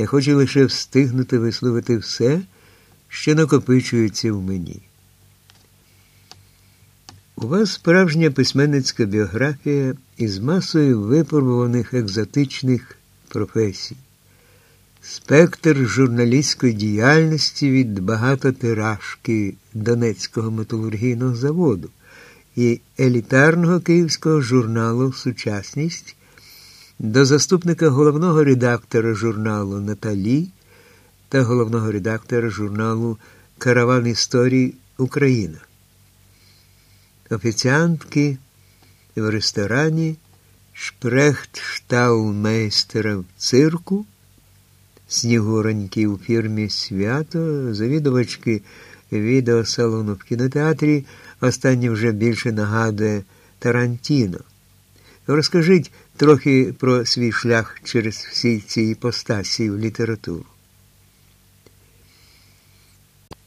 Я хочу лише встигнути висловити все, що накопичується в мені. У вас справжня письменницька біографія із масою випробуваних екзотичних професій, спектр журналістської діяльності від багатотиражки Донецького металургійного заводу і елітарного київського журналу Сучасність до заступника головного редактора журналу Наталі та головного редактора журналу Караван історій Україна офіціантки в ресторані, шпрехтштаумейстера в цирку, снігуроньки у фірмі Свято, завідувачки відеосалону в кінотеатрі, останнє вже більше нагадує Тарантіно. Розкажіть трохи про свій шлях через всі ці іпостасі в літературу.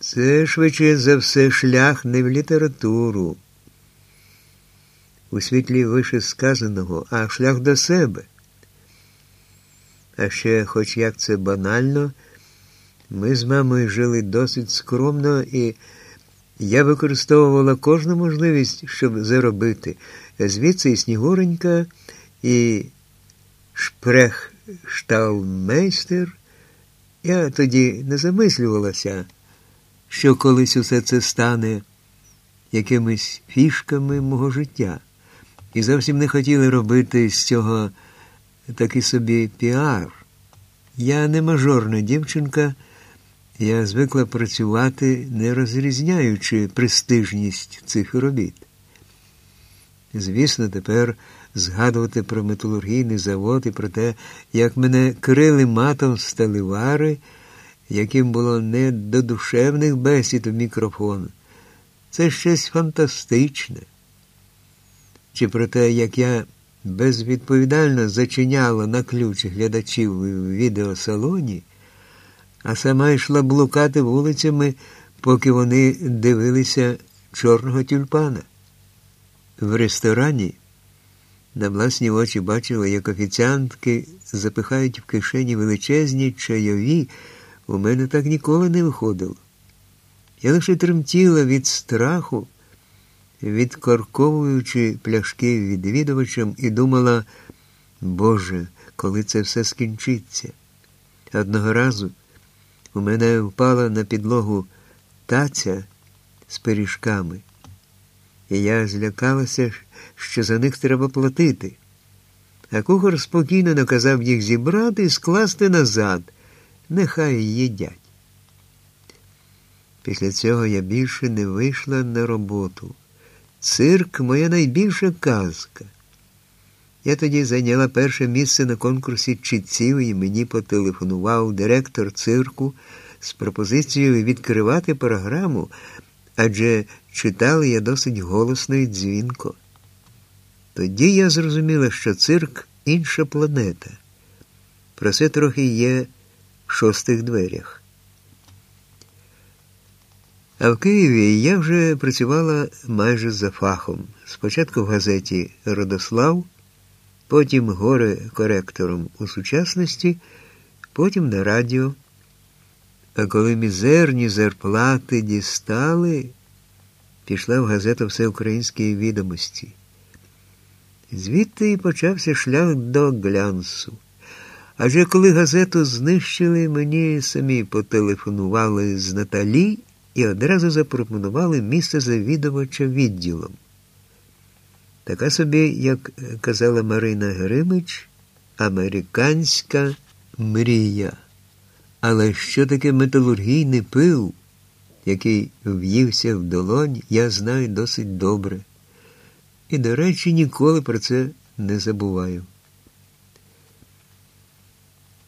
Це швидше за все шлях не в літературу у світлі вище сказаного, а шлях до себе. А ще, хоч як це банально, ми з мамою жили досить скромно, і я використовувала кожну можливість, щоб заробити. Звідси і Снігуренька, і шпрехшталмейстер. Я тоді не замислювалася, що колись усе це стане якимись фішками мого життя і зовсім не хотіли робити з цього такий собі піар. Я не мажорна дівчинка, я звикла працювати, не розрізняючи престижність цих робіт. Звісно, тепер згадувати про металургійний завод і про те, як мене крили матом сталевари, яким було не до душевних бесід у мікрофон. Це щось фантастичне чи про те, як я безвідповідально зачиняла на ключ глядачів у відеосалоні, а сама йшла блукати вулицями, поки вони дивилися чорного тюльпана. В ресторані на власні очі бачила, як офіціантки запихають в кишені величезні чайові, у мене так ніколи не виходило. Я лише тремтіла від страху відкорковуючи пляшки відвідувачам, і думала, Боже, коли це все скінчиться. Одного разу у мене впала на підлогу таця з пиріжками, і я злякалася, що за них треба платити. А кухар спокійно наказав їх зібрати і скласти назад, нехай їдять. Після цього я більше не вийшла на роботу. Цирк моя найбільша казка. Я тоді зайняла перше місце на конкурсі читців і мені потелефонував директор цирку з пропозицією відкривати програму, адже читали я досить голосно і дзвінко. Тоді я зрозуміла, що цирк інша планета. Про це трохи є в шостих дверях. А в Києві я вже працювала майже за фахом. Спочатку в газеті Родослав, потім горе коректором у сучасності, потім на радіо. А коли мізерні зарплати дістали, пішла в газету Всеукраїнської відомості. Звідти і почався шлях до глянсу. Адже коли газету знищили, мені самі потелефонували з Наталі і одразу запропонували місце завідувача відділом. Така собі, як казала Марина Гримич, американська мрія. Але що таке металургійний пил, який в'ївся в долонь, я знаю досить добре. І, до речі, ніколи про це не забуваю.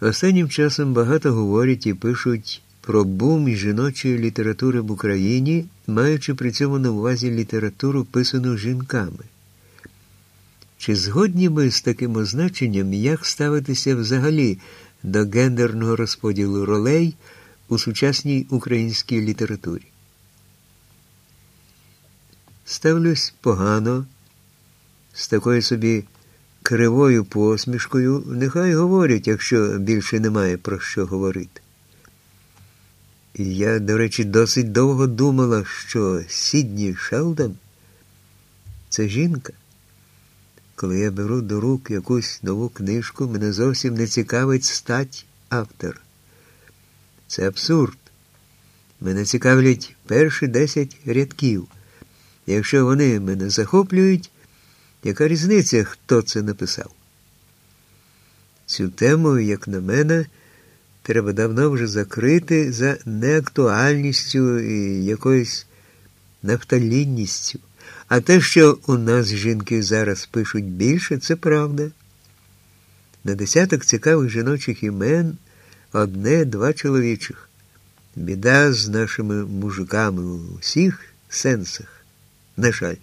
Останнім часом багато говорять і пишуть про бум жіночої літератури в Україні, маючи при цьому на увазі літературу, писану жінками. Чи згодні ми з таким означенням, як ставитися взагалі до гендерного розподілу ролей у сучасній українській літературі? Ставлюсь погано з такої собі кривою посмішкою, нехай говорять, якщо більше немає про що говорити. І я, до речі, досить довго думала, що Сідні Шелдон це жінка. Коли я беру до рук якусь нову книжку, мене зовсім не цікавить стать автора. Це абсурд. Мене цікавлять перші десять рядків. Якщо вони мене захоплюють, яка різниця, хто це написав? Цю тему, як на мене, треба давно вже закрити за неактуальністю і якоюсь нафталінністю. А те, що у нас жінки зараз пишуть більше, це правда. На десяток цікавих жіночих імен одне-два чоловічих. Біда з нашими мужиками у всіх сенсах. На жаль.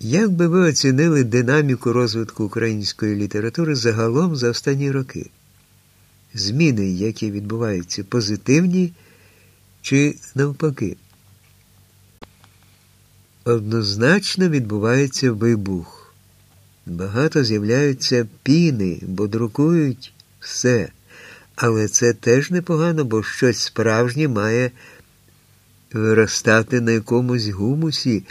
Як би ви оцінили динаміку розвитку української літератури загалом за останні роки? Зміни, які відбуваються, позитивні чи навпаки? Однозначно відбувається вибух. Багато з'являються піни, бо друкують все. Але це теж непогано, бо щось справжнє має виростати на якомусь гумусі.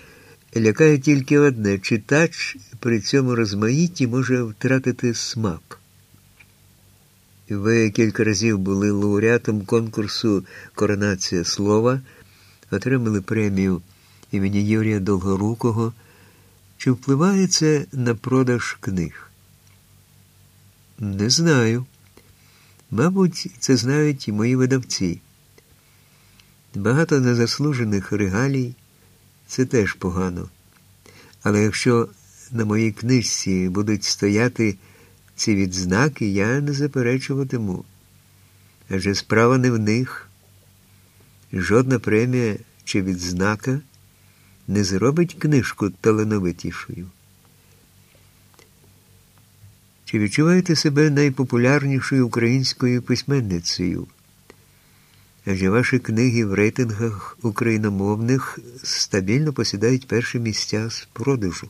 Лякає тільки одне читач при цьому розмаїтті може втратити смак. Ви кілька разів були лауреатом конкурсу Коронація слова, отримали премію імені Юрія Долгорукого. Чи впливає це на продаж книг? Не знаю. Мабуть, це знають і мої видавці. Багато незаслужених регалій це теж погано. Але якщо на моїй книжці будуть стояти ці відзнаки, я не заперечуватиму. Адже справа не в них. Жодна премія чи відзнака не зробить книжку талановитішою. Чи відчуваєте себе найпопулярнішою українською письменницею? Адже ваші книги в рейтингах україномовних стабільно посідають перші місця з продажу.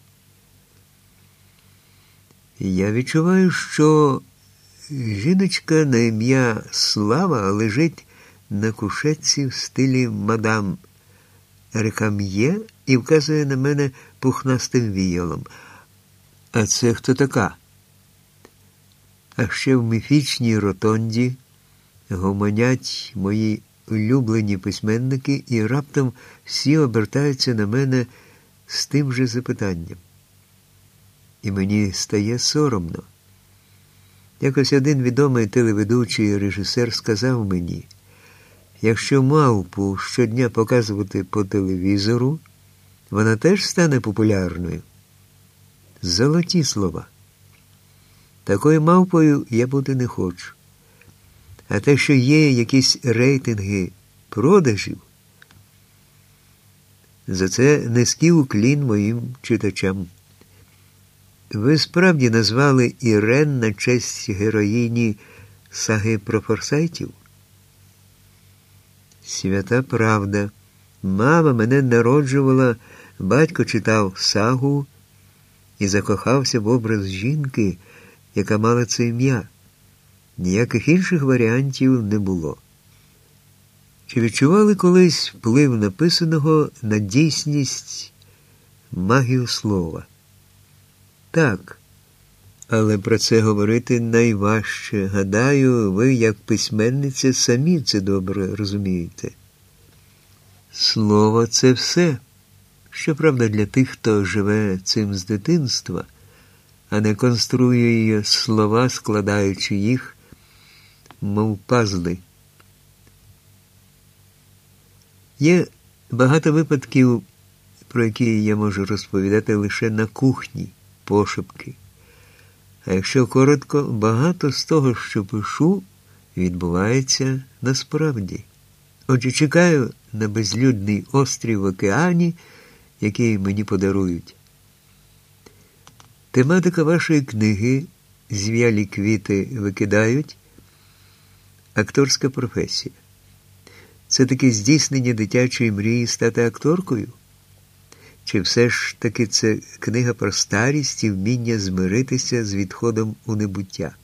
Я відчуваю, що жіночка на ім'я Слава лежить на кушетці в стилі мадам Рекам'є і вказує на мене пухнастим віялом. А це хто така? А ще в міфічній ротонді гомонять мої улюблені письменники, і раптом всі обертаються на мене з тим же запитанням. І мені стає соромно. Якось один відомий телеведучий режисер сказав мені, якщо мавпу щодня показувати по телевізору, вона теж стане популярною. Золоті слова. Такою мавпою я бути не хочу. А те, що є якісь рейтинги продажів, за це низький уклін моїм читачам. Ви справді назвали Ірен на честь героїні саги про форсайтів? Свята правда. Мама мене народжувала, батько читав сагу і закохався в образ жінки, яка мала це ім'я. Ніяких інших варіантів не було. Чи відчували колись вплив написаного на дійсність магію слова? Так, але про це говорити найважче. Гадаю, ви, як письменниця, самі це добре розумієте. Слово це все. Щоправда, для тих, хто живе цим з дитинства, а не конструює слова, складаючи їх мов пазли. Є багато випадків, про які я можу розповідати лише на кухні, пошепки. А якщо коротко, багато з того, що пишу, відбувається насправді. Отже, чекаю на безлюдний острів в океані, який мені подарують. Тематика вашої книги зв'ялі квіти викидають акторська професія. Це таке здійснення дитячої мрії стати акторкою? Чи все ж таки це книга про старість і вміння змиритися з відходом у небуття?